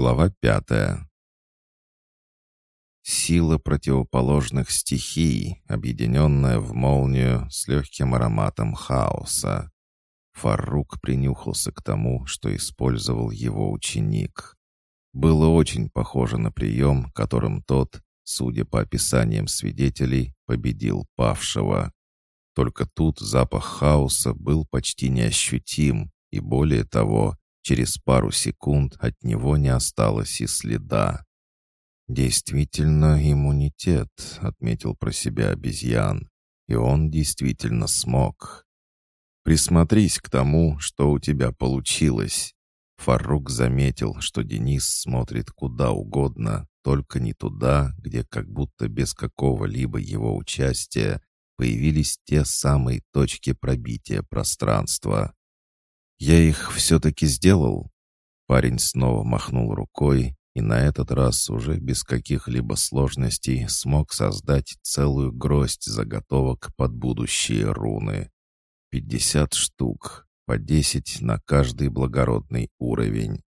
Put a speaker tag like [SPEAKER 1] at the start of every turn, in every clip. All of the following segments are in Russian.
[SPEAKER 1] Глава пятая. Сила противоположных стихий, объединенная в молнию с легким ароматом хаоса. Фарук принюхался к тому, что использовал его ученик. Было очень похоже на прием, которым тот, судя по описаниям свидетелей, победил павшего. Только тут запах хаоса был почти неощутим, и более того, Через пару секунд от него не осталось и следа. «Действительно иммунитет», — отметил про себя обезьян. «И он действительно смог». «Присмотрись к тому, что у тебя получилось». Фарук заметил, что Денис смотрит куда угодно, только не туда, где как будто без какого-либо его участия появились те самые точки пробития пространства. «Я их все-таки сделал?» Парень снова махнул рукой и на этот раз уже без каких-либо сложностей смог создать целую гроздь заготовок под будущие руны. Пятьдесят штук, по десять на каждый благородный уровень.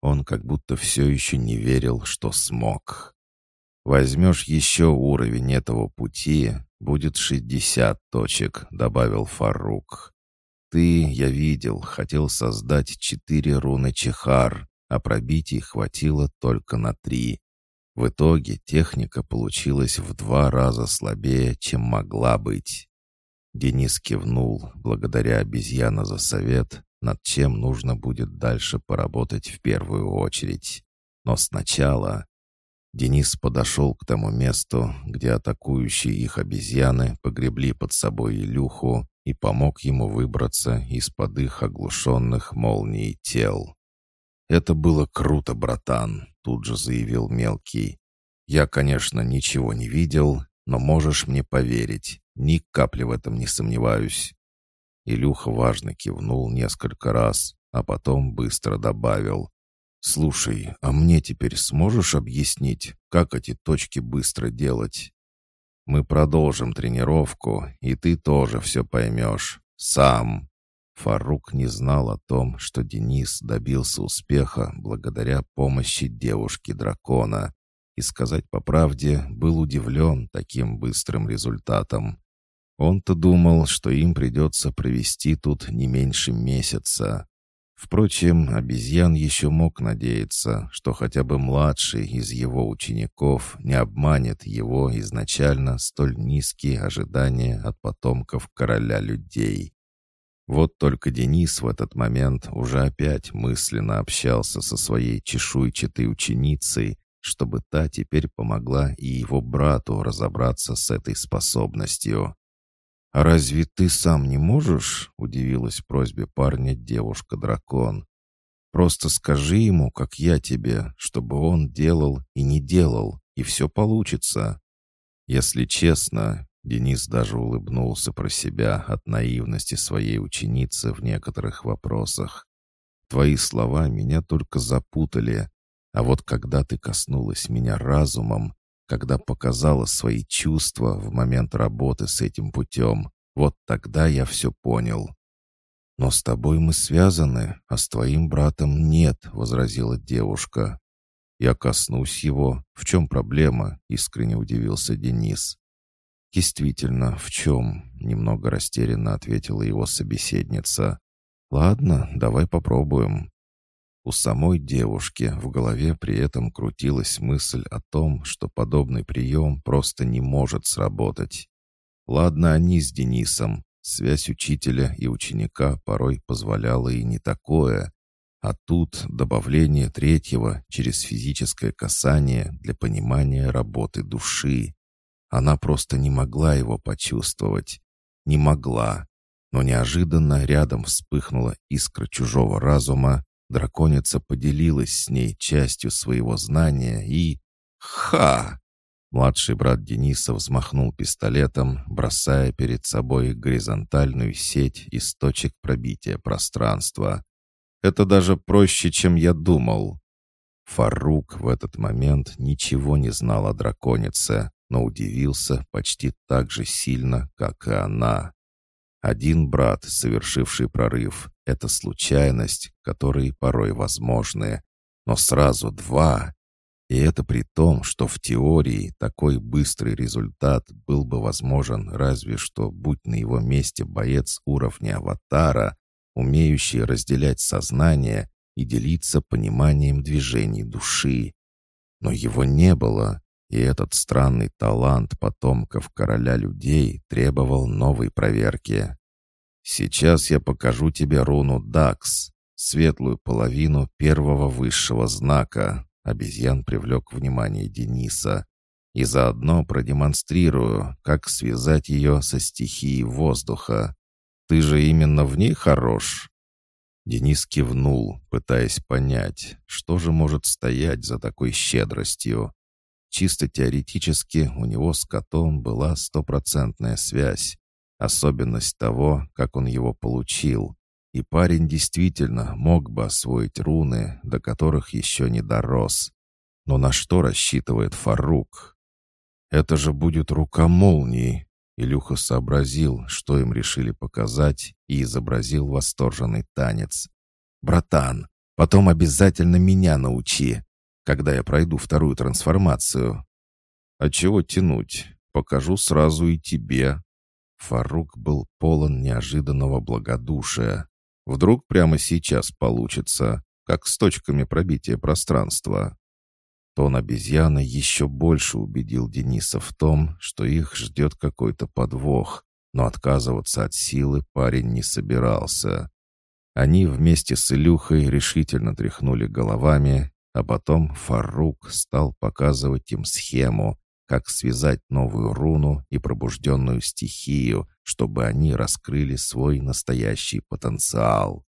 [SPEAKER 1] Он как будто все еще не верил, что смог. «Возьмешь еще уровень этого пути, будет шестьдесят точек», — добавил Фарук. Ты, я видел, хотел создать четыре руны Чехар, а пробитий хватило только на три. В итоге техника получилась в два раза слабее, чем могла быть. Денис кивнул, благодаря обезьяна за совет, над чем нужно будет дальше поработать в первую очередь. Но сначала Денис подошел к тому месту, где атакующие их обезьяны погребли под собой Илюху и помог ему выбраться из-под их оглушенных молнией тел. «Это было круто, братан», — тут же заявил мелкий. «Я, конечно, ничего не видел, но можешь мне поверить, ни капли в этом не сомневаюсь». Илюха важно кивнул несколько раз, а потом быстро добавил. «Слушай, а мне теперь сможешь объяснить, как эти точки быстро делать?» Мы продолжим тренировку, и ты тоже все поймешь. Сам». Фарук не знал о том, что Денис добился успеха благодаря помощи девушки-дракона. И сказать по правде, был удивлен таким быстрым результатом. Он-то думал, что им придется провести тут не меньше месяца. Впрочем, обезьян еще мог надеяться, что хотя бы младший из его учеников не обманет его изначально столь низкие ожидания от потомков короля людей. Вот только Денис в этот момент уже опять мысленно общался со своей чешуйчатой ученицей, чтобы та теперь помогла и его брату разобраться с этой способностью. «А разве ты сам не можешь?» — удивилась просьбе парня девушка-дракон. «Просто скажи ему, как я тебе, чтобы он делал и не делал, и все получится». Если честно, Денис даже улыбнулся про себя от наивности своей ученицы в некоторых вопросах. «Твои слова меня только запутали, а вот когда ты коснулась меня разумом, когда показала свои чувства в момент работы с этим путем. Вот тогда я все понял. «Но с тобой мы связаны, а с твоим братом нет», — возразила девушка. «Я коснусь его. В чем проблема?» — искренне удивился Денис. «Действительно, в чем?» — немного растерянно ответила его собеседница. «Ладно, давай попробуем». У самой девушки в голове при этом крутилась мысль о том, что подобный прием просто не может сработать. Ладно они с Денисом, связь учителя и ученика порой позволяла и не такое, а тут добавление третьего через физическое касание для понимания работы души. Она просто не могла его почувствовать. Не могла. Но неожиданно рядом вспыхнула искра чужого разума, Драконица поделилась с ней частью своего знания и... Ха! Младший брат Дениса взмахнул пистолетом, бросая перед собой горизонтальную сеть из точек пробития пространства. «Это даже проще, чем я думал». Фарук в этот момент ничего не знал о драконице, но удивился почти так же сильно, как и она. Один брат, совершивший прорыв, — это случайность, которые порой возможны. но сразу два. И это при том, что в теории такой быстрый результат был бы возможен разве что будь на его месте боец уровня аватара, умеющий разделять сознание и делиться пониманием движений души. Но его не было, и этот странный талант потомков короля людей требовал новой проверки. «Сейчас я покажу тебе руну Дакс, светлую половину первого высшего знака», обезьян привлек внимание Дениса, «и заодно продемонстрирую, как связать ее со стихией воздуха. Ты же именно в ней хорош?» Денис кивнул, пытаясь понять, что же может стоять за такой щедростью. Чисто теоретически у него с котом была стопроцентная связь. Особенность того, как он его получил. И парень действительно мог бы освоить руны, до которых еще не дорос. Но на что рассчитывает Фарук? Это же будет рука молнии. Илюха сообразил, что им решили показать, и изобразил восторженный танец. «Братан, потом обязательно меня научи когда я пройду вторую трансформацию. А чего тянуть? Покажу сразу и тебе. Фарук был полон неожиданного благодушия. Вдруг прямо сейчас получится, как с точками пробития пространства. Тон обезьяны еще больше убедил Дениса в том, что их ждет какой-то подвох, но отказываться от силы парень не собирался. Они вместе с Илюхой решительно тряхнули головами а потом Фарук стал показывать им схему, как связать новую руну и пробужденную стихию, чтобы они раскрыли свой настоящий потенциал.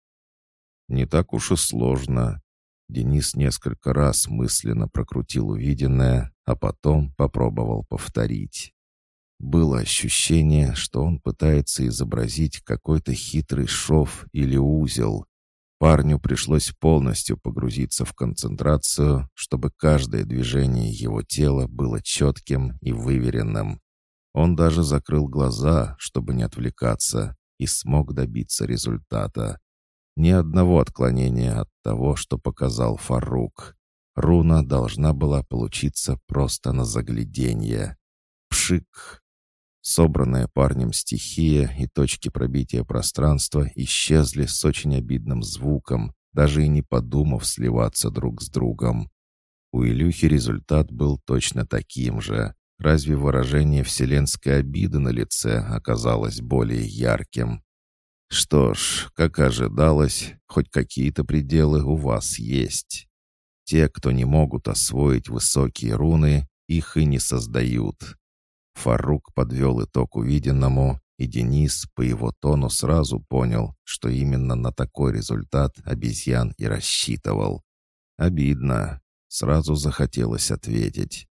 [SPEAKER 1] Не так уж и сложно. Денис несколько раз мысленно прокрутил увиденное, а потом попробовал повторить. Было ощущение, что он пытается изобразить какой-то хитрый шов или узел, Парню пришлось полностью погрузиться в концентрацию, чтобы каждое движение его тела было четким и выверенным. Он даже закрыл глаза, чтобы не отвлекаться, и смог добиться результата. Ни одного отклонения от того, что показал Фарук. Руна должна была получиться просто на загляденье. Пшик! Собранная парнем стихия и точки пробития пространства исчезли с очень обидным звуком, даже и не подумав сливаться друг с другом. У Илюхи результат был точно таким же. Разве выражение вселенской обиды на лице оказалось более ярким? Что ж, как ожидалось, хоть какие-то пределы у вас есть. Те, кто не могут освоить высокие руны, их и не создают. Фарук подвел итог увиденному, и Денис по его тону сразу понял, что именно на такой результат обезьян и рассчитывал. Обидно. Сразу захотелось ответить.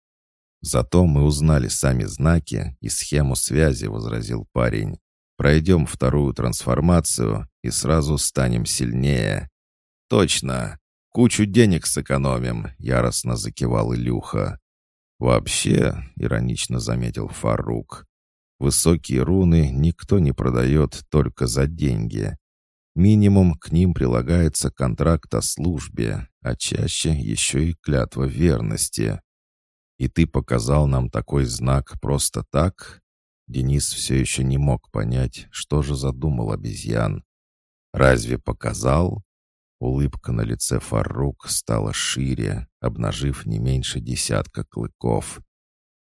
[SPEAKER 1] «Зато мы узнали сами знаки и схему связи», — возразил парень. «Пройдем вторую трансформацию и сразу станем сильнее». «Точно! Кучу денег сэкономим», — яростно закивал Илюха. «Вообще», — иронично заметил Фарук, «высокие руны никто не продает только за деньги. Минимум к ним прилагается контракт о службе, а чаще еще и клятва верности. И ты показал нам такой знак просто так?» Денис все еще не мог понять, что же задумал обезьян. «Разве показал?» Улыбка на лице Фарук стала шире, обнажив не меньше десятка клыков.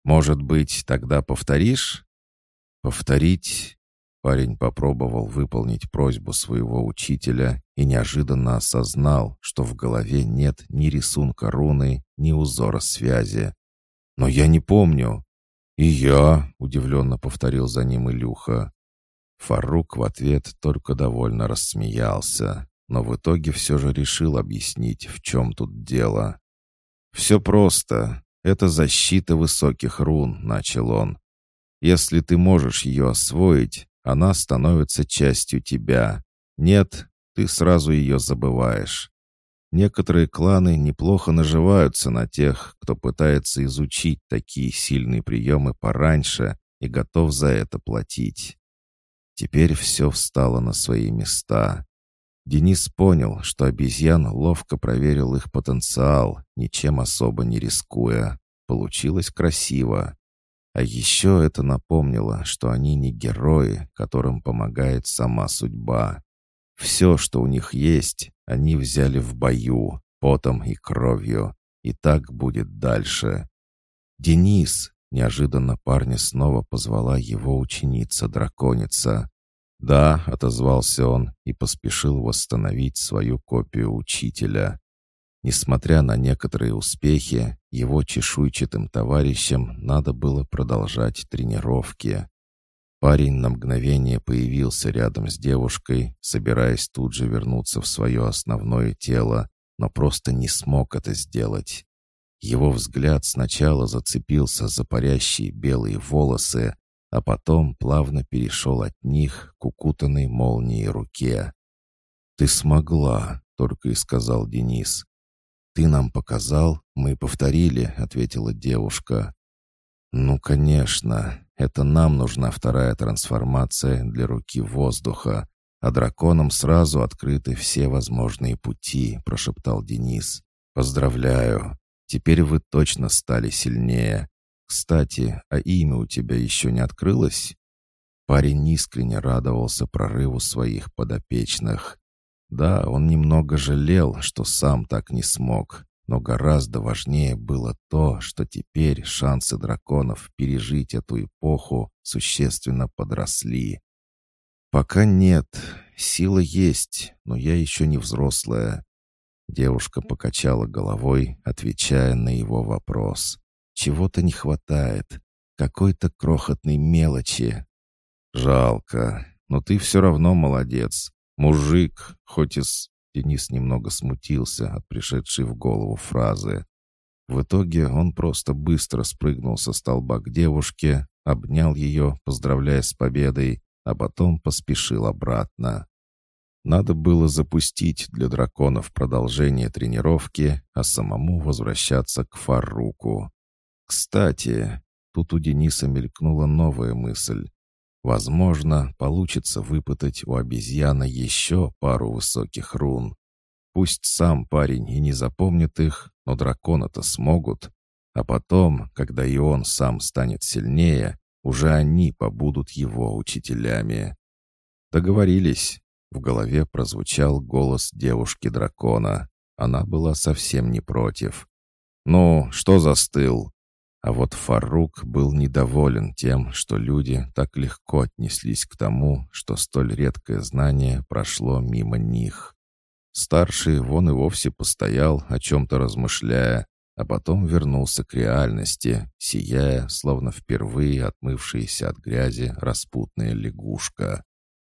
[SPEAKER 1] «Может быть, тогда повторишь?» «Повторить?» Парень попробовал выполнить просьбу своего учителя и неожиданно осознал, что в голове нет ни рисунка руны, ни узора связи. «Но я не помню». «И я», — удивленно повторил за ним Илюха. Фарук в ответ только довольно рассмеялся но в итоге все же решил объяснить, в чем тут дело. «Все просто. Это защита высоких рун», — начал он. «Если ты можешь ее освоить, она становится частью тебя. Нет, ты сразу ее забываешь. Некоторые кланы неплохо наживаются на тех, кто пытается изучить такие сильные приемы пораньше и готов за это платить. Теперь все встало на свои места. Денис понял, что обезьян ловко проверил их потенциал, ничем особо не рискуя. Получилось красиво. А еще это напомнило, что они не герои, которым помогает сама судьба. Все, что у них есть, они взяли в бою, потом и кровью. И так будет дальше. «Денис!» — неожиданно парня снова позвала его ученица-драконица. «Да», — отозвался он и поспешил восстановить свою копию учителя. Несмотря на некоторые успехи, его чешуйчатым товарищам надо было продолжать тренировки. Парень на мгновение появился рядом с девушкой, собираясь тут же вернуться в свое основное тело, но просто не смог это сделать. Его взгляд сначала зацепился за парящие белые волосы, а потом плавно перешел от них к укутанной молнией руке. «Ты смогла», — только и сказал Денис. «Ты нам показал, мы повторили», — ответила девушка. «Ну, конечно, это нам нужна вторая трансформация для руки воздуха, а драконам сразу открыты все возможные пути», — прошептал Денис. «Поздравляю, теперь вы точно стали сильнее. Кстати, а имя у тебя еще не открылось?» Парень искренне радовался прорыву своих подопечных. Да, он немного жалел, что сам так не смог, но гораздо важнее было то, что теперь шансы драконов пережить эту эпоху существенно подросли. «Пока нет. Сила есть, но я еще не взрослая». Девушка покачала головой, отвечая на его вопрос. «Чего-то не хватает. Какой-то крохотной мелочи». «Жалко, но ты все равно молодец. «Мужик, хоть и с...» Денис немного смутился от пришедшей в голову фразы. В итоге он просто быстро спрыгнул со столба к девушке, обнял ее, поздравляя с победой, а потом поспешил обратно. Надо было запустить для драконов продолжение тренировки, а самому возвращаться к Фаруку. Кстати, тут у Дениса мелькнула новая мысль. Возможно, получится выпытать у обезьяны еще пару высоких рун. Пусть сам парень и не запомнит их, но дракона-то смогут. А потом, когда и он сам станет сильнее, уже они побудут его учителями. Договорились. В голове прозвучал голос девушки-дракона. Она была совсем не против. «Ну, что застыл? А вот Фарук был недоволен тем, что люди так легко отнеслись к тому, что столь редкое знание прошло мимо них. Старший вон и вовсе постоял, о чем-то размышляя, а потом вернулся к реальности, сияя, словно впервые отмывшаяся от грязи распутная лягушка.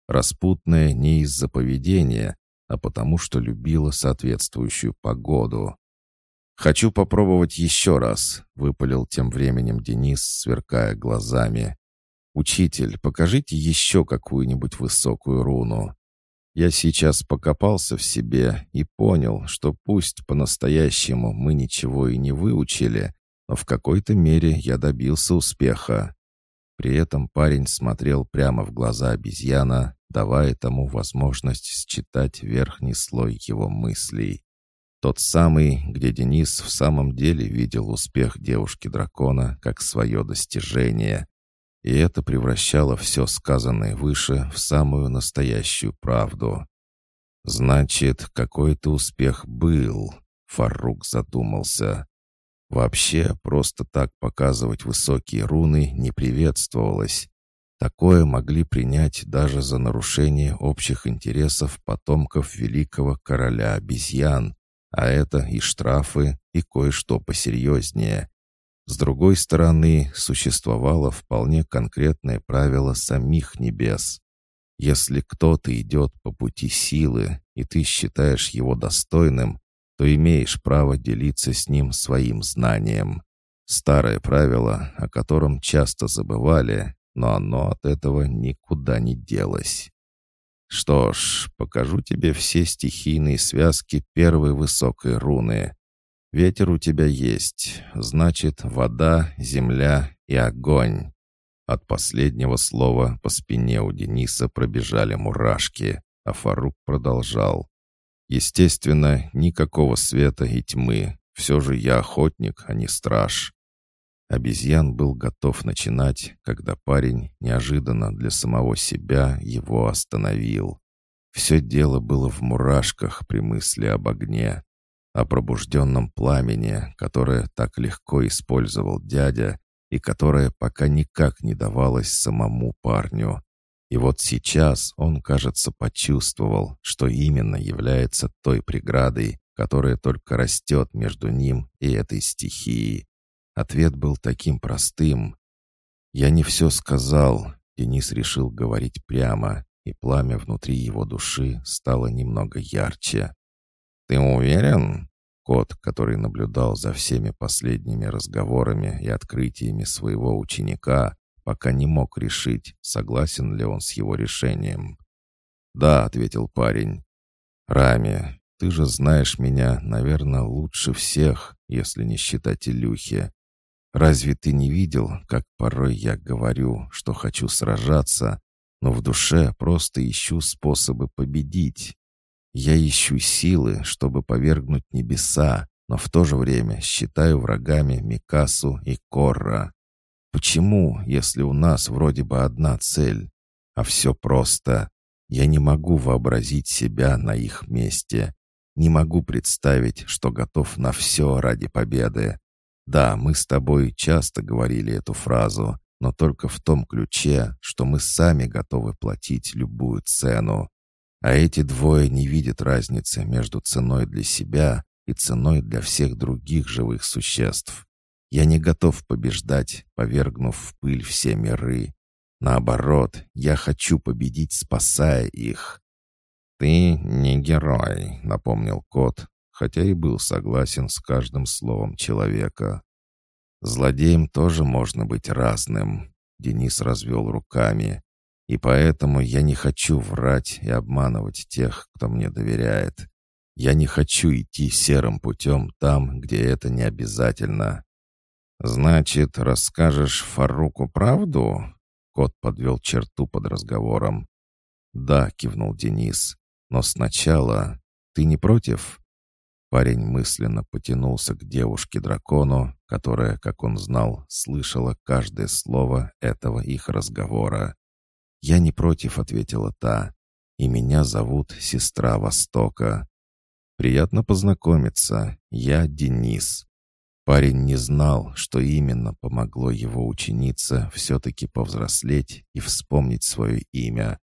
[SPEAKER 1] Распутная не из-за поведения, а потому что любила соответствующую погоду. «Хочу попробовать еще раз», — выпалил тем временем Денис, сверкая глазами. «Учитель, покажите еще какую-нибудь высокую руну». Я сейчас покопался в себе и понял, что пусть по-настоящему мы ничего и не выучили, но в какой-то мере я добился успеха. При этом парень смотрел прямо в глаза обезьяна, давая тому возможность считать верхний слой его мыслей. Тот самый, где Денис в самом деле видел успех девушки-дракона как свое достижение. И это превращало все сказанное выше в самую настоящую правду. «Значит, какой-то успех был», — Фарук задумался. Вообще, просто так показывать высокие руны не приветствовалось. Такое могли принять даже за нарушение общих интересов потомков великого короля обезьян, а это и штрафы, и кое-что посерьезнее. С другой стороны, существовало вполне конкретное правило самих небес. Если кто-то идет по пути силы, и ты считаешь его достойным, то имеешь право делиться с ним своим знанием. Старое правило, о котором часто забывали, но оно от этого никуда не делось. Что ж, покажу тебе все стихийные связки первой высокой руны. Ветер у тебя есть, значит, вода, земля и огонь. От последнего слова по спине у Дениса пробежали мурашки. а Фарук продолжал. «Естественно, никакого света и тьмы. Все же я охотник, а не страж». Обезьян был готов начинать, когда парень неожиданно для самого себя его остановил. Все дело было в мурашках при мысли об огне, о пробужденном пламени, которое так легко использовал дядя и которое пока никак не давалось самому парню. И вот сейчас он, кажется, почувствовал, что именно является той преградой, которая только растет между ним и этой стихией. Ответ был таким простым. «Я не все сказал», — Денис решил говорить прямо, и пламя внутри его души стало немного ярче. «Ты уверен?» Кот, который наблюдал за всеми последними разговорами и открытиями своего ученика, пока не мог решить, согласен ли он с его решением. «Да», — ответил парень. «Рами, ты же знаешь меня, наверное, лучше всех, если не считать Илюхи. Разве ты не видел, как порой я говорю, что хочу сражаться, но в душе просто ищу способы победить? Я ищу силы, чтобы повергнуть небеса, но в то же время считаю врагами Микасу и Корра. Почему, если у нас вроде бы одна цель? А все просто. Я не могу вообразить себя на их месте. Не могу представить, что готов на все ради победы. Да, мы с тобой часто говорили эту фразу, но только в том ключе, что мы сами готовы платить любую цену. А эти двое не видят разницы между ценой для себя и ценой для всех других живых существ. Я не готов побеждать, повергнув в пыль все миры. Наоборот, я хочу победить, спасая их. «Ты не герой», — напомнил кот, хотя и был согласен с каждым словом человека. «Злодеем тоже можно быть разным», — Денис развел руками. «И поэтому я не хочу врать и обманывать тех, кто мне доверяет. Я не хочу идти серым путем там, где это не обязательно. «Значит, расскажешь Фаруку правду?» Кот подвел черту под разговором. «Да», — кивнул Денис. «Но сначала... Ты не против?» Парень мысленно потянулся к девушке-дракону, которая, как он знал, слышала каждое слово этого их разговора. «Я не против», — ответила та. «И меня зовут Сестра Востока. Приятно познакомиться. Я Денис. Парень не знал, что именно помогло его ученице все-таки повзрослеть и вспомнить свое имя.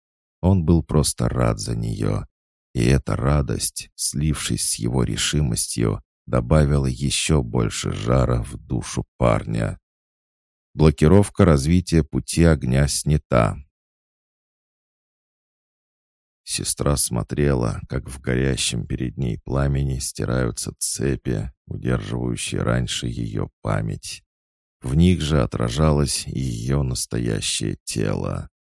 [SPEAKER 1] Он был просто рад за нее. И эта радость, слившись с его решимостью, добавила еще больше жара в душу парня. Блокировка развития пути огня снята. Сестра смотрела, как в горящем перед ней пламени стираются цепи, удерживающие раньше ее память. В них же отражалось ее настоящее тело.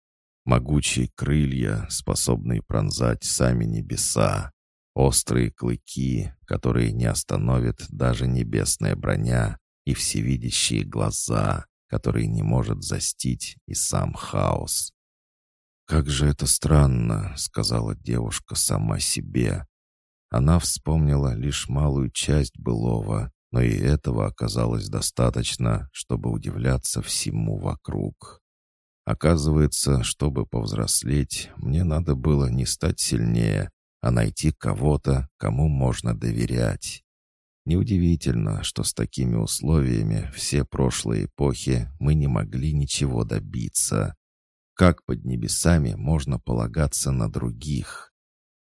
[SPEAKER 1] Могучие крылья, способные пронзать сами небеса. Острые клыки, которые не остановят даже небесная броня, и всевидящие глаза, которые не может застить и сам хаос. «Как же это странно», — сказала девушка сама себе. Она вспомнила лишь малую часть былого, но и этого оказалось достаточно, чтобы удивляться всему вокруг. Оказывается, чтобы повзрослеть, мне надо было не стать сильнее, а найти кого-то, кому можно доверять. Неудивительно, что с такими условиями все прошлые эпохи мы не могли ничего добиться. Как под небесами можно полагаться на других?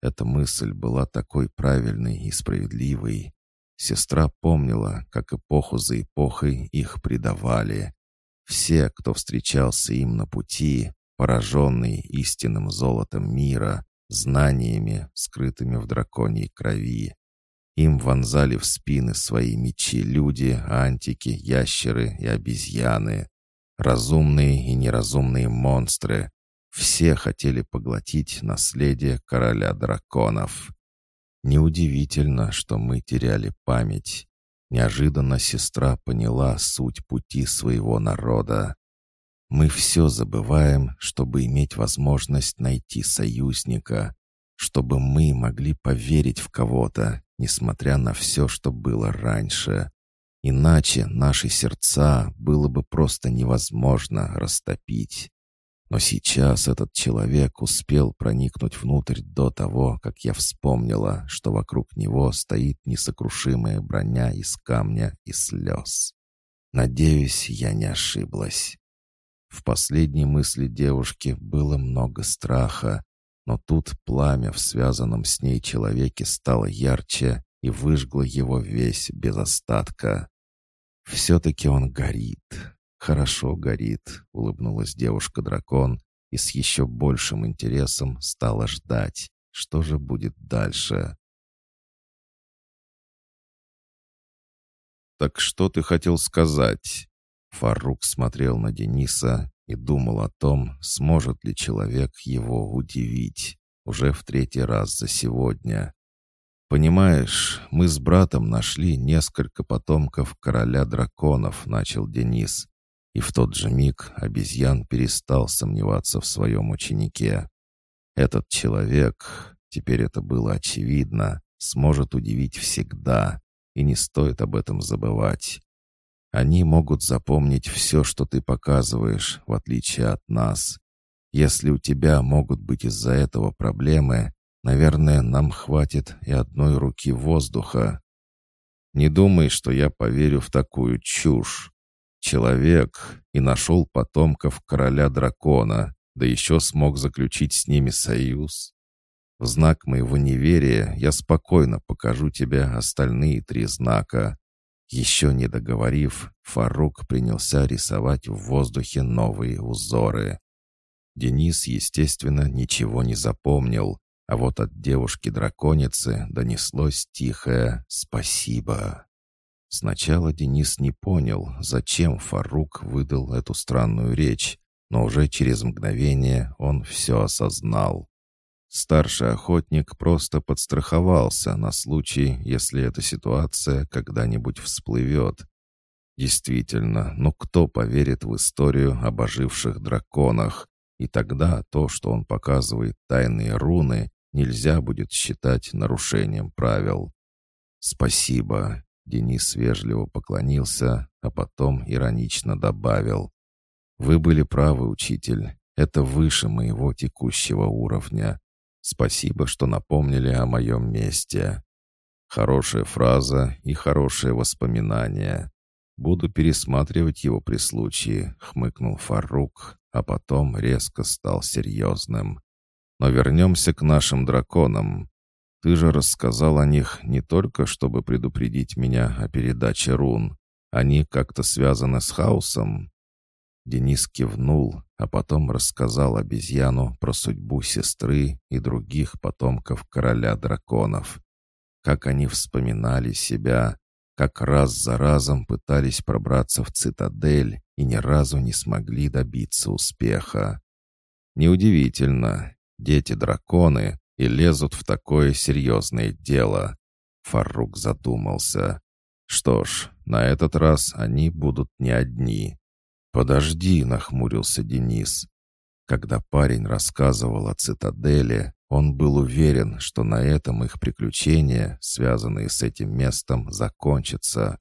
[SPEAKER 1] Эта мысль была такой правильной и справедливой. Сестра помнила, как эпоху за эпохой их предавали. Все, кто встречался им на пути, пораженные истинным золотом мира, знаниями, скрытыми в драконьей крови. Им вонзали в спины свои мечи люди, антики, ящеры и обезьяны. Разумные и неразумные монстры. Все хотели поглотить наследие короля драконов. Неудивительно, что мы теряли память. Неожиданно сестра поняла суть пути своего народа. Мы все забываем, чтобы иметь возможность найти союзника, чтобы мы могли поверить в кого-то, несмотря на все, что было раньше. Иначе наши сердца было бы просто невозможно растопить. Но сейчас этот человек успел проникнуть внутрь до того, как я вспомнила, что вокруг него стоит несокрушимая броня из камня и слез. Надеюсь, я не ошиблась. В последней мысли девушки было много страха, но тут пламя в связанном с ней человеке стало ярче и выжгло его весь без остатка. Все-таки он горит, «Хорошо горит», — улыбнулась девушка-дракон и с еще большим интересом стала ждать, что же будет дальше. «Так что ты хотел сказать?» Фарук смотрел на Дениса и думал о том, сможет ли человек его удивить, уже в третий раз за сегодня. «Понимаешь, мы с братом нашли несколько потомков короля драконов», — начал Денис. И в тот же миг обезьян перестал сомневаться в своем ученике. Этот человек, теперь это было очевидно, сможет удивить всегда, и не стоит об этом забывать. Они могут запомнить все, что ты показываешь, в отличие от нас. Если у тебя могут быть из-за этого проблемы, наверное, нам хватит и одной руки воздуха. Не думай, что я поверю в такую чушь человек и нашел потомков короля дракона, да еще смог заключить с ними союз. В знак моего неверия я спокойно покажу тебе остальные три знака. Еще не договорив, Фарук принялся рисовать в воздухе новые узоры. Денис, естественно, ничего не запомнил, а вот от девушки-драконицы донеслось тихое «спасибо». Сначала Денис не понял, зачем Фарук выдал эту странную речь, но уже через мгновение он все осознал. Старший охотник просто подстраховался на случай, если эта ситуация когда-нибудь всплывет. Действительно, но кто поверит в историю об оживших драконах? И тогда то, что он показывает тайные руны, нельзя будет считать нарушением правил. «Спасибо», Денис вежливо поклонился, а потом иронично добавил. «Вы были правы, учитель. Это выше моего текущего уровня. Спасибо, что напомнили о моем месте. Хорошая фраза и хорошее воспоминание. Буду пересматривать его при случае», — хмыкнул Фарук, а потом резко стал серьезным. «Но вернемся к нашим драконам. Ты же рассказал о них не только, чтобы предупредить меня о передаче рун. Они как-то связаны с хаосом?» Денис кивнул, а потом рассказал обезьяну про судьбу сестры и других потомков короля драконов. Как они вспоминали себя, как раз за разом пытались пробраться в цитадель и ни разу не смогли добиться успеха. Неудивительно, дети-драконы и лезут в такое серьезное дело. Фарук задумался. Что ж, на этот раз они будут не одни. «Подожди», — нахмурился Денис. Когда парень рассказывал о цитадели, он был уверен, что на этом их приключения, связанные с этим местом, закончатся.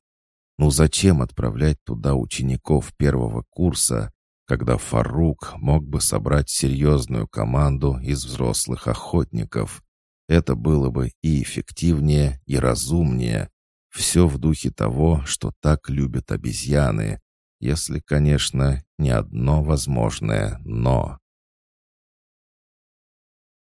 [SPEAKER 1] Ну зачем отправлять туда учеников первого курса, когда Фарук мог бы собрать серьезную команду из взрослых охотников. Это было бы и эффективнее, и разумнее. Все в духе того, что так любят обезьяны. Если, конечно, не одно возможное «но».